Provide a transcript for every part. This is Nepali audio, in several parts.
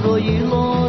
若雨落。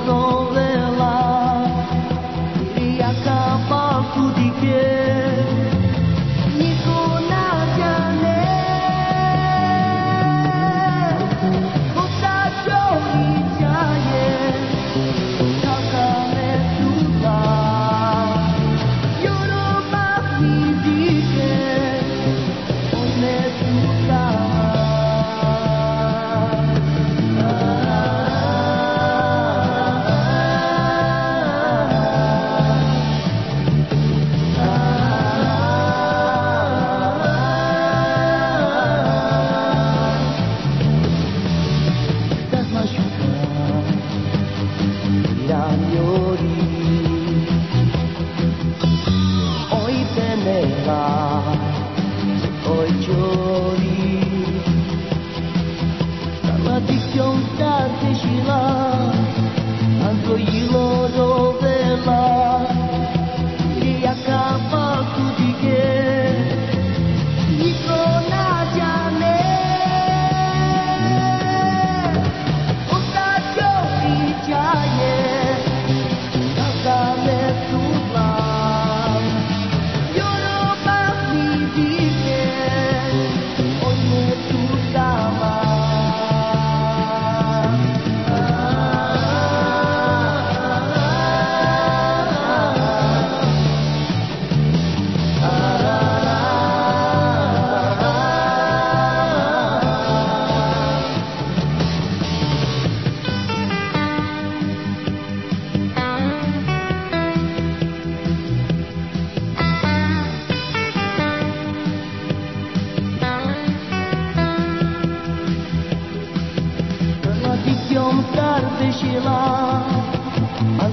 Yang Yori. शिरा अ